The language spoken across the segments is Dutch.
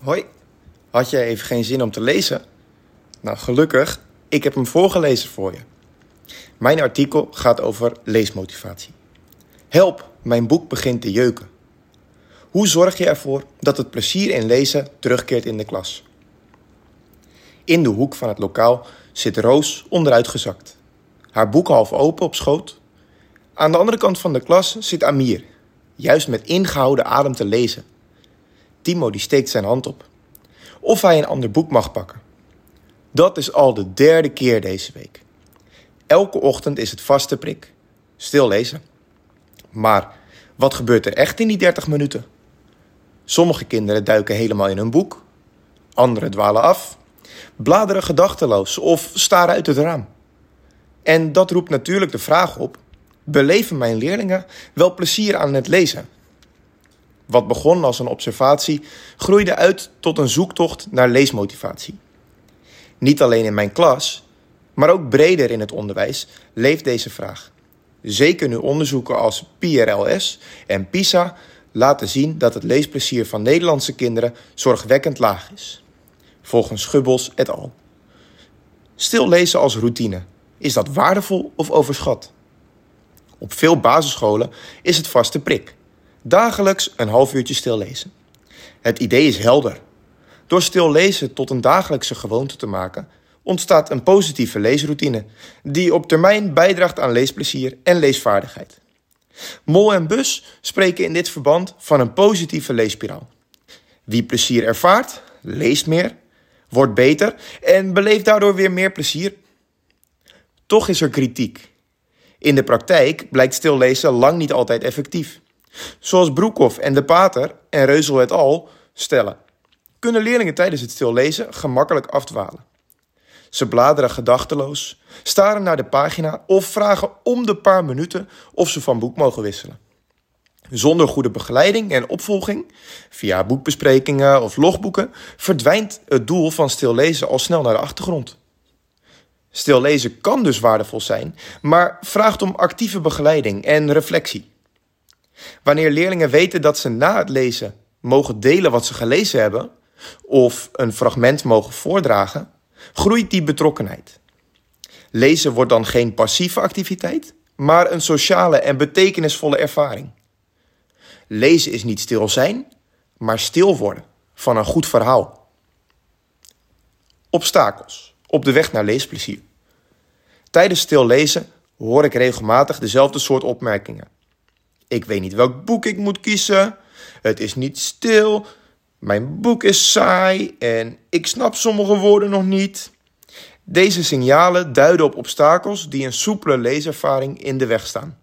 Hoi, had jij even geen zin om te lezen? Nou, gelukkig, ik heb hem voorgelezen voor je. Mijn artikel gaat over leesmotivatie. Help, mijn boek begint te jeuken. Hoe zorg je ervoor dat het plezier in lezen terugkeert in de klas? In de hoek van het lokaal zit Roos onderuitgezakt. Haar boek half open op schoot. Aan de andere kant van de klas zit Amir, juist met ingehouden adem te lezen. Timo die steekt zijn hand op. Of hij een ander boek mag pakken. Dat is al de derde keer deze week. Elke ochtend is het vaste prik. Stil lezen. Maar wat gebeurt er echt in die 30 minuten? Sommige kinderen duiken helemaal in hun boek. Anderen dwalen af, bladeren gedachteloos of staren uit het raam. En dat roept natuurlijk de vraag op: beleven mijn leerlingen wel plezier aan het lezen? Wat begon als een observatie, groeide uit tot een zoektocht naar leesmotivatie. Niet alleen in mijn klas, maar ook breder in het onderwijs leeft deze vraag. Zeker nu onderzoeken als PRLS en PISA laten zien dat het leesplezier van Nederlandse kinderen zorgwekkend laag is. Volgens Schubbels et al. Stil lezen als routine, is dat waardevol of overschat? Op veel basisscholen is het vaste prik. Dagelijks een half uurtje stil lezen. Het idee is helder. Door stil lezen tot een dagelijkse gewoonte te maken, ontstaat een positieve leesroutine die op termijn bijdraagt aan leesplezier en leesvaardigheid. Mol en Bus spreken in dit verband van een positieve leespiraal. Wie plezier ervaart, leest meer, wordt beter en beleeft daardoor weer meer plezier. Toch is er kritiek. In de praktijk blijkt stillezen lang niet altijd effectief. Zoals Broekhoff en De Pater en Reuzel et al stellen, kunnen leerlingen tijdens het stillezen gemakkelijk afdwalen. Ze bladeren gedachteloos, staren naar de pagina of vragen om de paar minuten of ze van boek mogen wisselen. Zonder goede begeleiding en opvolging, via boekbesprekingen of logboeken, verdwijnt het doel van stillezen al snel naar de achtergrond. Stillezen kan dus waardevol zijn, maar vraagt om actieve begeleiding en reflectie. Wanneer leerlingen weten dat ze na het lezen mogen delen wat ze gelezen hebben, of een fragment mogen voordragen, groeit die betrokkenheid. Lezen wordt dan geen passieve activiteit, maar een sociale en betekenisvolle ervaring. Lezen is niet stil zijn, maar stil worden van een goed verhaal. Obstakels op de weg naar leesplezier. Tijdens stil lezen hoor ik regelmatig dezelfde soort opmerkingen. Ik weet niet welk boek ik moet kiezen. Het is niet stil. Mijn boek is saai en ik snap sommige woorden nog niet. Deze signalen duiden op obstakels die een soepele leeservaring in de weg staan.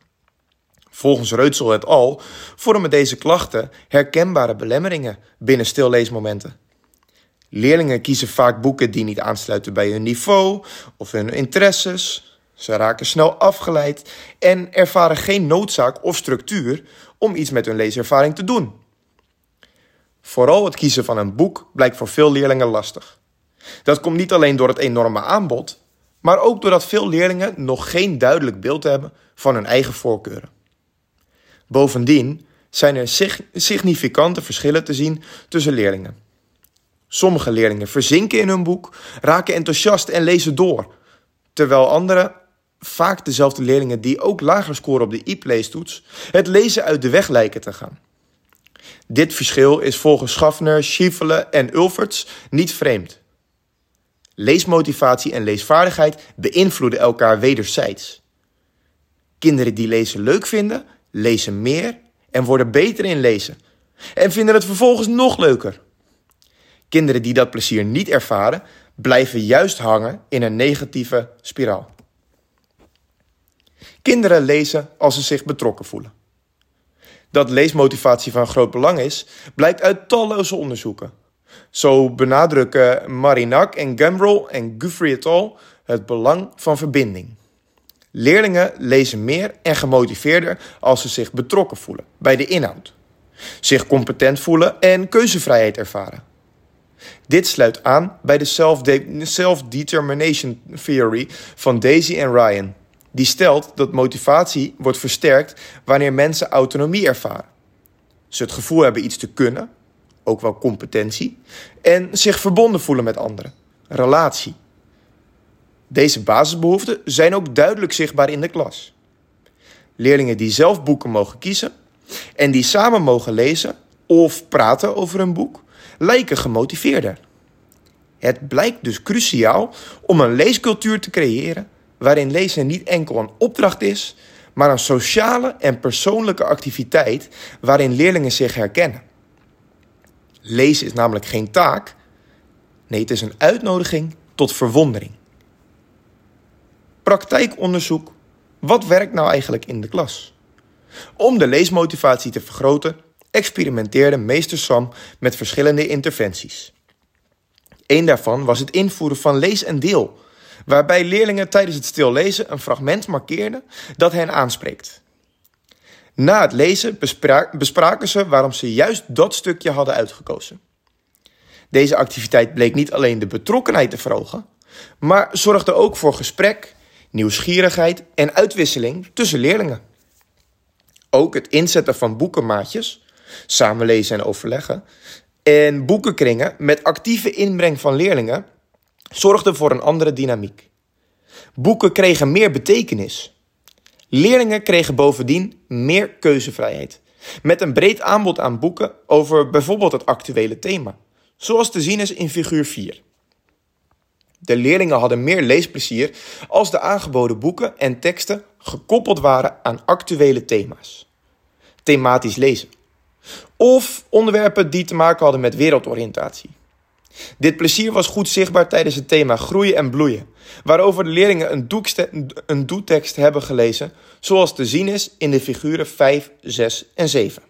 Volgens Reutsel et al vormen deze klachten herkenbare belemmeringen binnen stilleesmomenten. Leerlingen kiezen vaak boeken die niet aansluiten bij hun niveau of hun interesses. Ze raken snel afgeleid en ervaren geen noodzaak of structuur om iets met hun leeservaring te doen. Vooral het kiezen van een boek blijkt voor veel leerlingen lastig. Dat komt niet alleen door het enorme aanbod, maar ook doordat veel leerlingen nog geen duidelijk beeld hebben van hun eigen voorkeuren. Bovendien zijn er significante verschillen te zien tussen leerlingen. Sommige leerlingen verzinken in hun boek, raken enthousiast en lezen door, terwijl anderen, vaak dezelfde leerlingen die ook lager scoren op de IEP-leestoets, het lezen uit de weg lijken te gaan. Dit verschil is volgens Schaffner, Schiefelen en Ulferts niet vreemd. Leesmotivatie en leesvaardigheid beïnvloeden elkaar wederzijds. Kinderen die lezen leuk vinden, lezen meer en worden beter in lezen. En vinden het vervolgens nog leuker. Kinderen die dat plezier niet ervaren, blijven juist hangen in een negatieve spiraal. Kinderen lezen als ze zich betrokken voelen. Dat leesmotivatie van groot belang is, blijkt uit talloze onderzoeken. Zo benadrukken Marinak en Gambrel en Guthrie et al. het belang van verbinding. Leerlingen lezen meer en gemotiveerder als ze zich betrokken voelen bij de inhoud, zich competent voelen en keuzevrijheid ervaren. Dit sluit aan bij de self-determination theory van Daisy en Ryan, die stelt dat motivatie wordt versterkt wanneer mensen autonomie ervaren. Ze het gevoel hebben iets te kunnen ook wel competentie, en zich verbonden voelen met anderen, relatie. Deze basisbehoeften zijn ook duidelijk zichtbaar in de klas. Leerlingen die zelf boeken mogen kiezen en die samen mogen lezen of praten over een boek, lijken gemotiveerder. Het blijkt dus cruciaal om een leescultuur te creëren waarin lezen niet enkel een opdracht is, maar een sociale en persoonlijke activiteit waarin leerlingen zich herkennen. Lezen is namelijk geen taak, nee, het is een uitnodiging tot verwondering. Praktijkonderzoek. Wat werkt nou eigenlijk in de klas? Om de leesmotivatie te vergroten, experimenteerde meester Sam met verschillende interventies. Een daarvan was het invoeren van lees en deel, waarbij leerlingen tijdens het stillezen een fragment markeerden dat hen aanspreekt. Na het lezen bespraken ze waarom ze juist dat stukje hadden uitgekozen. Deze activiteit bleek niet alleen de betrokkenheid te verhogen, maar zorgde ook voor gesprek, nieuwsgierigheid en uitwisseling tussen leerlingen. Ook het inzetten van boekenmaatjes, samenlezen en overleggen, en boekenkringen met actieve inbreng van leerlingen zorgde voor een andere dynamiek. Boeken kregen meer betekenis. Leerlingen kregen bovendien meer keuzevrijheid. Met een breed aanbod aan boeken over bijvoorbeeld het actuele thema, zoals te zien is in figuur 4. De leerlingen hadden meer leesplezier als de aangeboden boeken en teksten gekoppeld waren aan actuele thema's. Thematisch lezen. Of onderwerpen die te maken hadden met wereldoriëntatie. Dit plezier was goed zichtbaar tijdens het thema groeien en bloeien, waarover de leerlingen een, een doetekst hebben gelezen, zoals te zien is in de figuren 5, 6 en 7.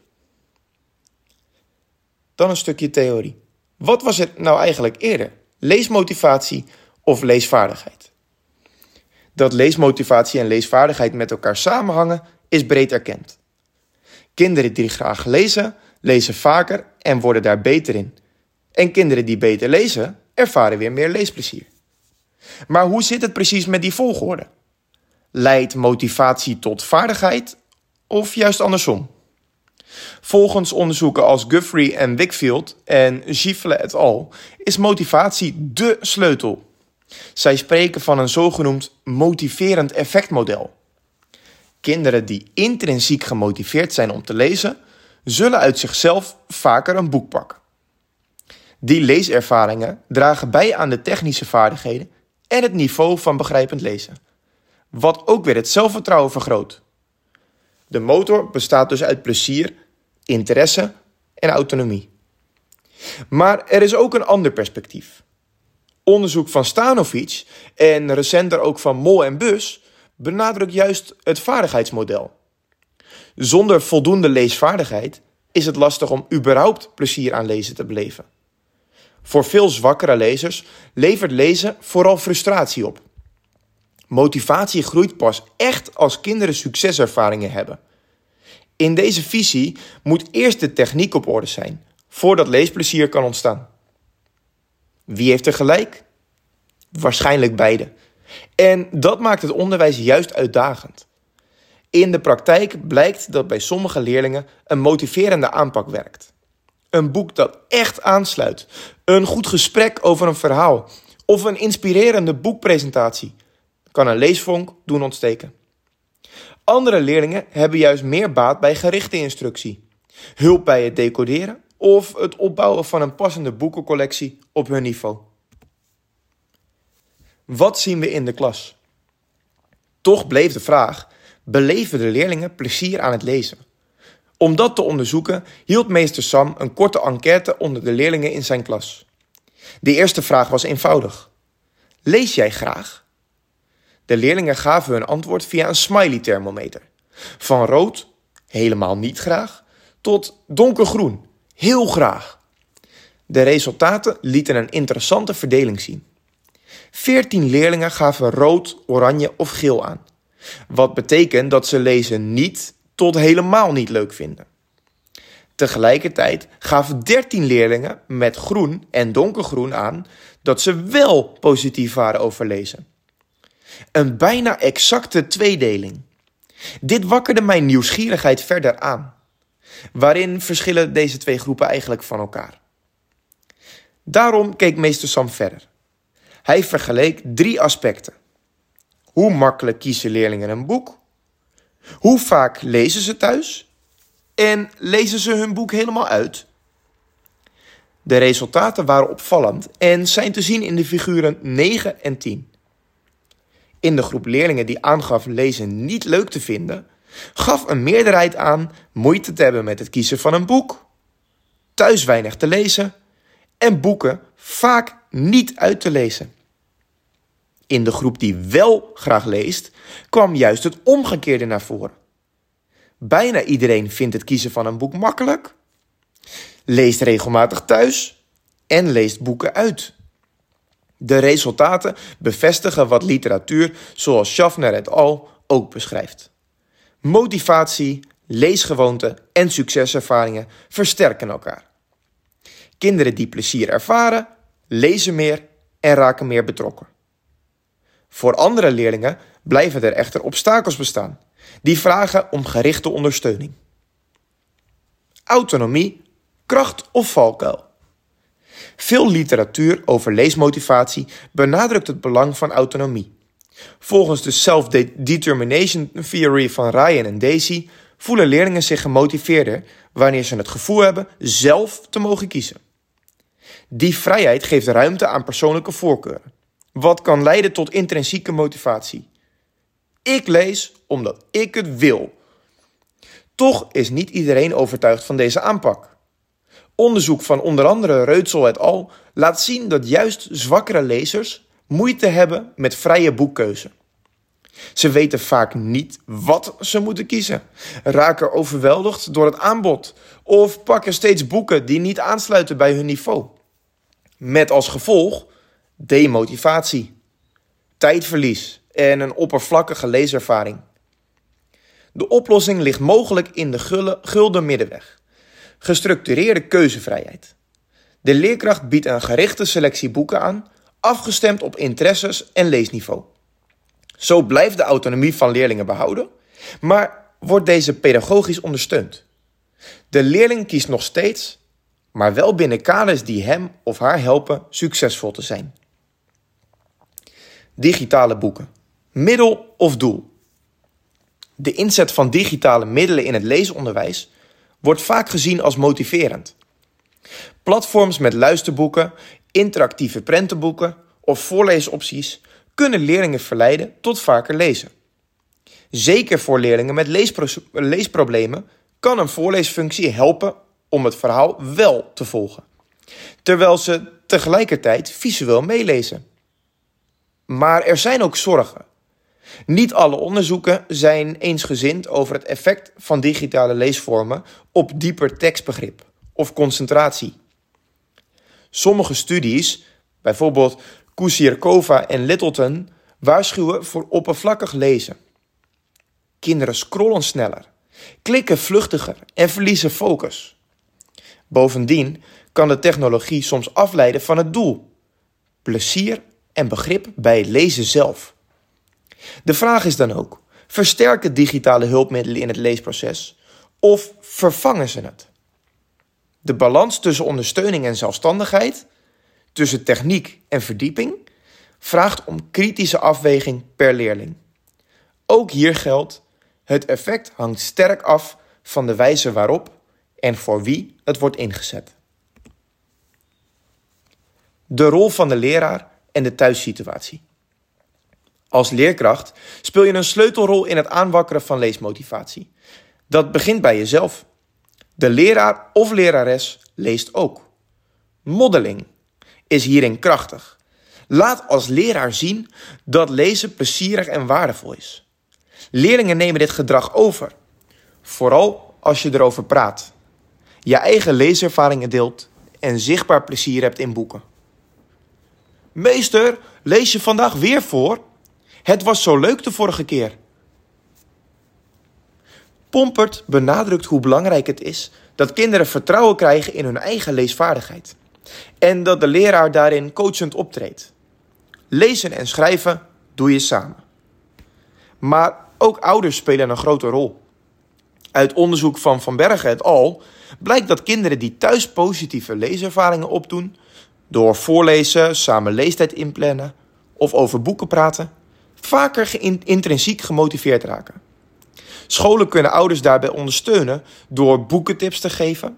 Dan een stukje theorie. Wat was het nou eigenlijk eerder? Leesmotivatie of leesvaardigheid? Dat leesmotivatie en leesvaardigheid met elkaar samenhangen is breed erkend. Kinderen die graag lezen, lezen vaker en worden daar beter in. En kinderen die beter lezen, ervaren weer meer leesplezier. Maar hoe zit het precies met die volgorde? Leidt motivatie tot vaardigheid of juist andersom? Volgens onderzoeken als Guthrie en Wickfield en Gifle et al. is motivatie dé sleutel. Zij spreken van een zogenoemd motiverend effectmodel. Kinderen die intrinsiek gemotiveerd zijn om te lezen, zullen uit zichzelf vaker een boek pakken. Die leeservaringen dragen bij aan de technische vaardigheden en het niveau van begrijpend lezen, wat ook weer het zelfvertrouwen vergroot. De motor bestaat dus uit plezier, interesse en autonomie. Maar er is ook een ander perspectief. Onderzoek van Stanovic en recenter ook van Mol en Bus benadrukt juist het vaardigheidsmodel. Zonder voldoende leesvaardigheid is het lastig om überhaupt plezier aan lezen te beleven. Voor veel zwakkere lezers levert lezen vooral frustratie op. Motivatie groeit pas echt als kinderen succeservaringen hebben. In deze visie moet eerst de techniek op orde zijn, voordat leesplezier kan ontstaan. Wie heeft er gelijk? Waarschijnlijk beide. En dat maakt het onderwijs juist uitdagend. In de praktijk blijkt dat bij sommige leerlingen een motiverende aanpak werkt. Een boek dat echt aansluit, een goed gesprek over een verhaal of een inspirerende boekpresentatie kan een leesvonk doen ontsteken. Andere leerlingen hebben juist meer baat bij gerichte instructie, hulp bij het decoderen of het opbouwen van een passende boekencollectie op hun niveau. Wat zien we in de klas? Toch bleef de vraag: beleven de leerlingen plezier aan het lezen? Om dat te onderzoeken hield meester Sam een korte enquête onder de leerlingen in zijn klas. De eerste vraag was eenvoudig: Lees jij graag? De leerlingen gaven hun antwoord via een smiley-thermometer. Van rood, helemaal niet graag, tot donkergroen, heel graag. De resultaten lieten een interessante verdeling zien. 14 leerlingen gaven rood, oranje of geel aan. Wat betekent dat ze lezen niet tot helemaal niet leuk vinden. Tegelijkertijd gaven 13 leerlingen met groen en donkergroen aan dat ze wel positief waren over lezen. Een bijna exacte tweedeling. Dit wakkerde mijn nieuwsgierigheid verder aan. Waarin verschillen deze twee groepen eigenlijk van elkaar? Daarom keek meester Sam verder. Hij vergeleek drie aspecten. Hoe makkelijk kiezen leerlingen een boek? Hoe vaak lezen ze thuis? En lezen ze hun boek helemaal uit? De resultaten waren opvallend en zijn te zien in de figuren 9 en 10. In de groep leerlingen die aangaf lezen niet leuk te vinden, gaf een meerderheid aan moeite te hebben met het kiezen van een boek, thuis weinig te lezen en boeken vaak niet uit te lezen. In de groep die wel graag leest, kwam juist het omgekeerde naar voren. Bijna iedereen vindt het kiezen van een boek makkelijk, leest regelmatig thuis en leest boeken uit. De resultaten bevestigen wat literatuur zoals Schaffner et al. ook beschrijft. Motivatie, leesgewoonten en succeservaringen versterken elkaar. Kinderen die plezier ervaren, lezen meer en raken meer betrokken. Voor andere leerlingen blijven er echter obstakels bestaan, die vragen om gerichte ondersteuning. Autonomie, kracht of valkuil. Veel literatuur over leesmotivatie benadrukt het belang van autonomie. Volgens de Self-Determination Theory van Ryan en Daisy voelen leerlingen zich gemotiveerder wanneer ze het gevoel hebben zelf te mogen kiezen. Die vrijheid geeft ruimte aan persoonlijke voorkeuren, wat kan leiden tot intrinsieke motivatie. Ik lees omdat ik het wil. Toch is niet iedereen overtuigd van deze aanpak. Onderzoek van onder andere Reutsel et al. laat zien dat juist zwakkere lezers moeite hebben met vrije boekkeuze. Ze weten vaak niet wat ze moeten kiezen, raken overweldigd door het aanbod of pakken steeds boeken die niet aansluiten bij hun niveau. Met als gevolg demotivatie, tijdverlies en een oppervlakkige leeservaring. De oplossing ligt mogelijk in de gulden middenweg. Gestructureerde keuzevrijheid. De leerkracht biedt een gerichte selectie boeken aan, afgestemd op interesses en leesniveau. Zo blijft de autonomie van leerlingen behouden, maar wordt deze pedagogisch ondersteund. De leerling kiest nog steeds, maar wel binnen kaders die hem of haar helpen succesvol te zijn. Digitale boeken. Middel of doel? De inzet van digitale middelen in het leesonderwijs wordt vaak gezien als motiverend. Platforms met luisterboeken, interactieve prentenboeken of voorleesopties kunnen leerlingen verleiden tot vaker lezen. Zeker voor leerlingen met leesproblemen kan een voorleesfunctie helpen om het verhaal wel te volgen, terwijl ze tegelijkertijd visueel meelezen. Maar er zijn ook zorgen. Niet alle onderzoeken zijn eensgezind over het effect van digitale leesvormen op dieper tekstbegrip of concentratie. Sommige studies, bijvoorbeeld Kusierkova en Littleton, waarschuwen voor oppervlakkig lezen. Kinderen scrollen sneller, klikken vluchtiger en verliezen focus. Bovendien kan de technologie soms afleiden van het doel: plezier en begrip bij het lezen zelf. De vraag is dan ook: versterken digitale hulpmiddelen in het leesproces of vervangen ze het? De balans tussen ondersteuning en zelfstandigheid, tussen techniek en verdieping, vraagt om kritische afweging per leerling. Ook hier geldt: het effect hangt sterk af van de wijze waarop en voor wie het wordt ingezet. De rol van de leraar en de thuissituatie. Als leerkracht speel je een sleutelrol in het aanwakkeren van leesmotivatie. Dat begint bij jezelf. De leraar of lerares leest ook. Modeling is hierin krachtig. Laat als leraar zien dat lezen plezierig en waardevol is. Leerlingen nemen dit gedrag over, vooral als je erover praat, je eigen leeservaringen deelt en zichtbaar plezier hebt in boeken. Meester, lees je vandaag weer voor? Het was zo leuk de vorige keer. Pompert benadrukt hoe belangrijk het is dat kinderen vertrouwen krijgen in hun eigen leesvaardigheid en dat de leraar daarin coachend optreedt. Lezen en schrijven doe je samen. Maar ook ouders spelen een grote rol. Uit onderzoek van Van Bergen et al. blijkt dat kinderen die thuis positieve leeservaringen opdoen, door voorlezen, samen leestijd inplannen of over boeken praten, vaker intrinsiek gemotiveerd raken. Scholen kunnen ouders daarbij ondersteunen door boekentips te geven,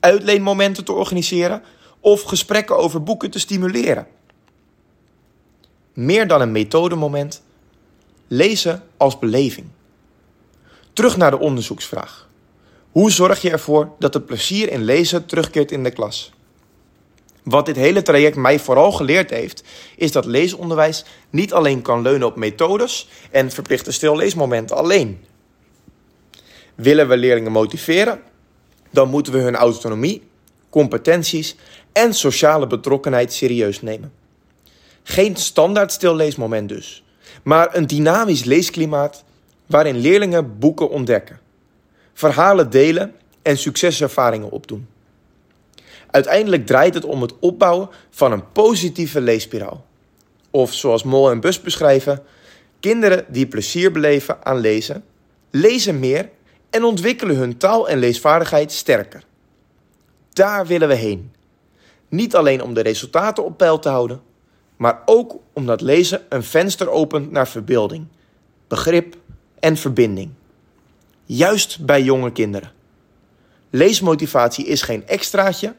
uitleenmomenten te organiseren of gesprekken over boeken te stimuleren. Meer dan een methodemoment, lezen als beleving. Terug naar de onderzoeksvraag. Hoe zorg je ervoor dat het plezier in lezen terugkeert in de klas? Wat dit hele traject mij vooral geleerd heeft, is dat leesonderwijs niet alleen kan leunen op methodes en verplichte stilleesmomenten alleen. Willen we leerlingen motiveren, dan moeten we hun autonomie, competenties en sociale betrokkenheid serieus nemen. Geen standaard stilleesmoment dus, maar een dynamisch leesklimaat waarin leerlingen boeken ontdekken, verhalen delen en succeservaringen opdoen. Uiteindelijk draait het om het opbouwen van een positieve leespiraal. Of zoals Mol en Bus beschrijven, kinderen die plezier beleven aan lezen, lezen meer en ontwikkelen hun taal- en leesvaardigheid sterker. Daar willen we heen. Niet alleen om de resultaten op peil te houden, maar ook omdat lezen een venster opent naar verbeelding, begrip en verbinding. Juist bij jonge kinderen. Leesmotivatie is geen extraatje,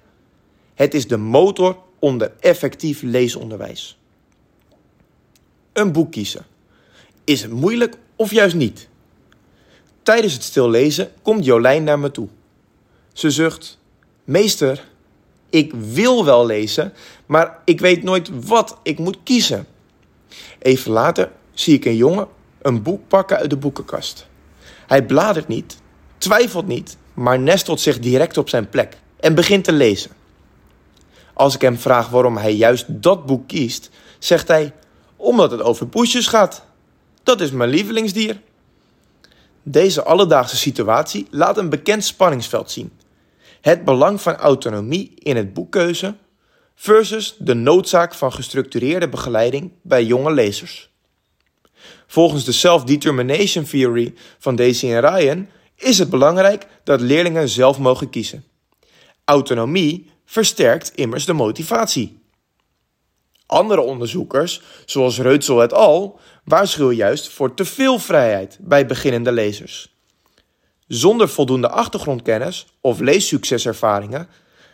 het is de motor onder effectief leesonderwijs. Een boek kiezen. Is het moeilijk of juist niet? Tijdens het stillezen komt Jolijn naar me toe. Ze zucht: Meester, ik wil wel lezen, maar ik weet nooit wat ik moet kiezen. Even later zie ik een jongen een boek pakken uit de boekenkast. Hij bladert niet, twijfelt niet, maar nestelt zich direct op zijn plek en begint te lezen. Als ik hem vraag waarom hij juist dat boek kiest, zegt hij: Omdat het over poesjes gaat. Dat is mijn lievelingsdier. Deze alledaagse situatie laat een bekend spanningsveld zien. Het belang van autonomie in het boekkeuze versus de noodzaak van gestructureerde begeleiding bij jonge lezers. Volgens de Self-Determination Theory van Daisy en Ryan is het belangrijk dat leerlingen zelf mogen kiezen. Autonomie versterkt immers de motivatie. Andere onderzoekers, zoals Reutsel et al., waarschuwen juist voor te veel vrijheid bij beginnende lezers. Zonder voldoende achtergrondkennis of leessucceservaringen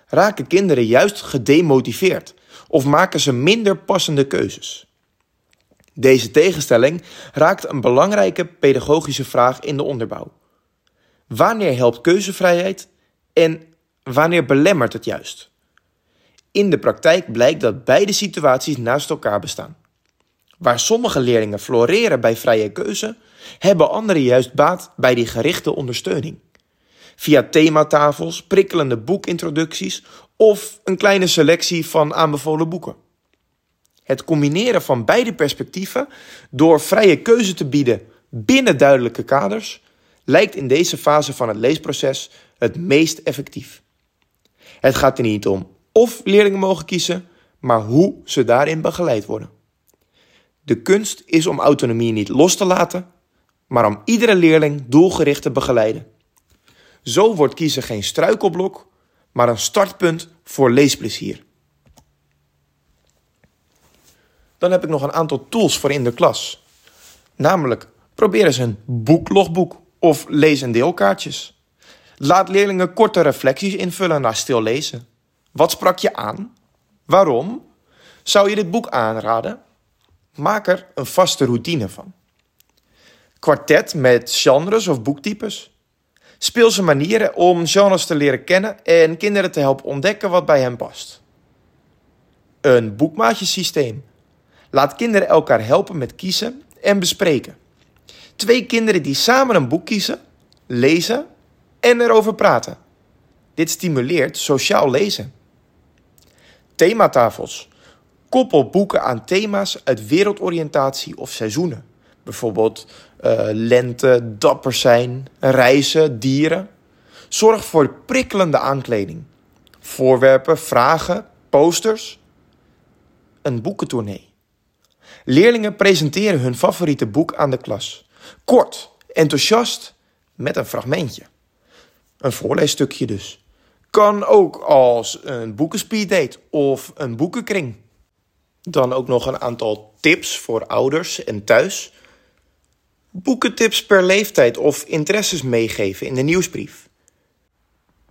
raken kinderen juist gedemotiveerd of maken ze minder passende keuzes. Deze tegenstelling raakt een belangrijke pedagogische vraag in de onderbouw. Wanneer helpt keuzevrijheid en wanneer belemmert het juist? In de praktijk blijkt dat beide situaties naast elkaar bestaan. Waar sommige leerlingen floreren bij vrije keuze, hebben anderen juist baat bij die gerichte ondersteuning. Via thematafels, prikkelende boekintroducties of een kleine selectie van aanbevolen boeken. Het combineren van beide perspectieven door vrije keuze te bieden binnen duidelijke kaders lijkt in deze fase van het leesproces het meest effectief. Het gaat er niet om of leerlingen mogen kiezen, maar hoe ze daarin begeleid worden. De kunst is om autonomie niet los te laten, maar om iedere leerling doelgericht te begeleiden. Zo wordt kiezen geen struikelblok, maar een startpunt voor leesplezier. Dan heb ik nog een aantal tools voor in de klas. Namelijk, probeer eens een boeklogboek of lees- en deelkaartjes. Laat leerlingen korte reflecties invullen na stil lezen. Wat sprak je aan? Waarom? Zou je dit boek aanraden? Maak er een vaste routine van. Kwartet met genres of boektypes. Speel ze manieren om genres te leren kennen en kinderen te helpen ontdekken wat bij hen past. Een boekmaatjesysteem. Laat kinderen elkaar helpen met kiezen en bespreken. Twee kinderen die samen een boek kiezen, lezen en erover praten. Dit stimuleert sociaal lezen. Thematafels. Koppel boeken aan thema's uit wereldoriëntatie of seizoenen. Bijvoorbeeld uh, lente, dapper zijn, reizen, dieren. Zorg voor prikkelende aankleding. Voorwerpen, vragen, posters. Een boekentournee. Leerlingen presenteren hun favoriete boek aan de klas. Kort, enthousiast, met een fragmentje. Een voorleesstukje dus. Kan ook als een boekenspeeddate of een boekenkring. Dan ook nog een aantal tips voor ouders en thuis. Boekentips per leeftijd of interesses meegeven in de nieuwsbrief.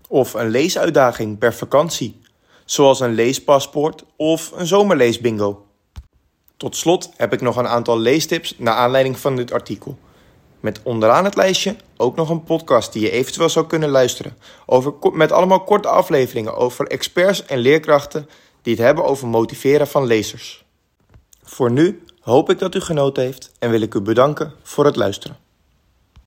Of een leesuitdaging per vakantie, zoals een leespaspoort of een zomerleesbingo. Tot slot heb ik nog een aantal leestips naar aanleiding van dit artikel. Met onderaan het lijstje ook nog een podcast die je eventueel zou kunnen luisteren. Over, met allemaal korte afleveringen over experts en leerkrachten die het hebben over motiveren van lezers. Voor nu hoop ik dat u genoten heeft en wil ik u bedanken voor het luisteren.